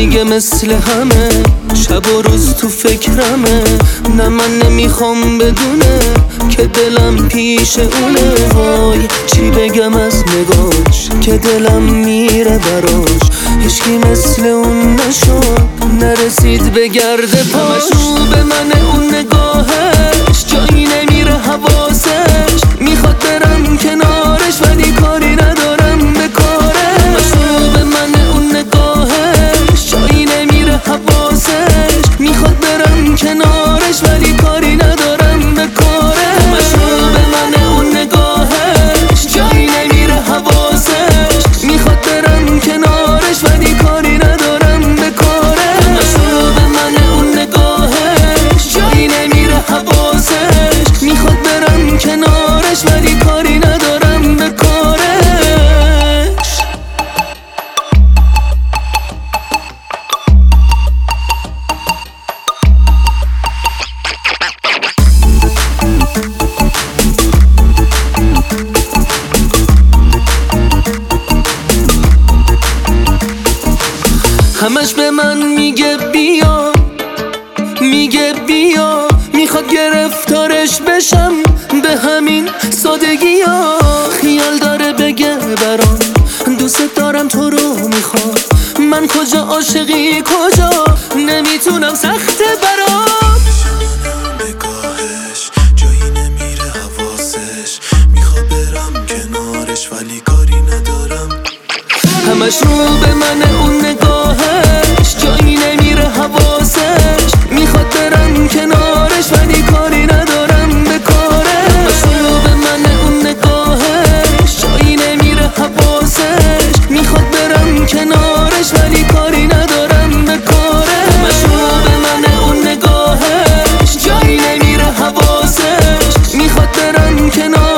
میگه مثل همه شب و روز تو فکرمه. نه من نمی‌خوام بدونه که دلم پیش اونه. وای چی بگم از نگاش که دلم میره براش. هیچکی مثل اون نشد نرسید به گرد پاش. به من اون نگاهش حواسش می‌خواد برم کنارش همش به من میگه بیا میگه بیا. می‌خواد گرفتارش بشم به همین سادگی ها. خیال داره بگه برام دوست دارم تو رو می‌خوام. من کجا عاشقی کجا؟ نمی‌تونم سخت برام. نگاهش جایی نمیره حواسش. می‌خواد برم کنارش ولی کاری ندارم. همش رو به من اون نگاهش can I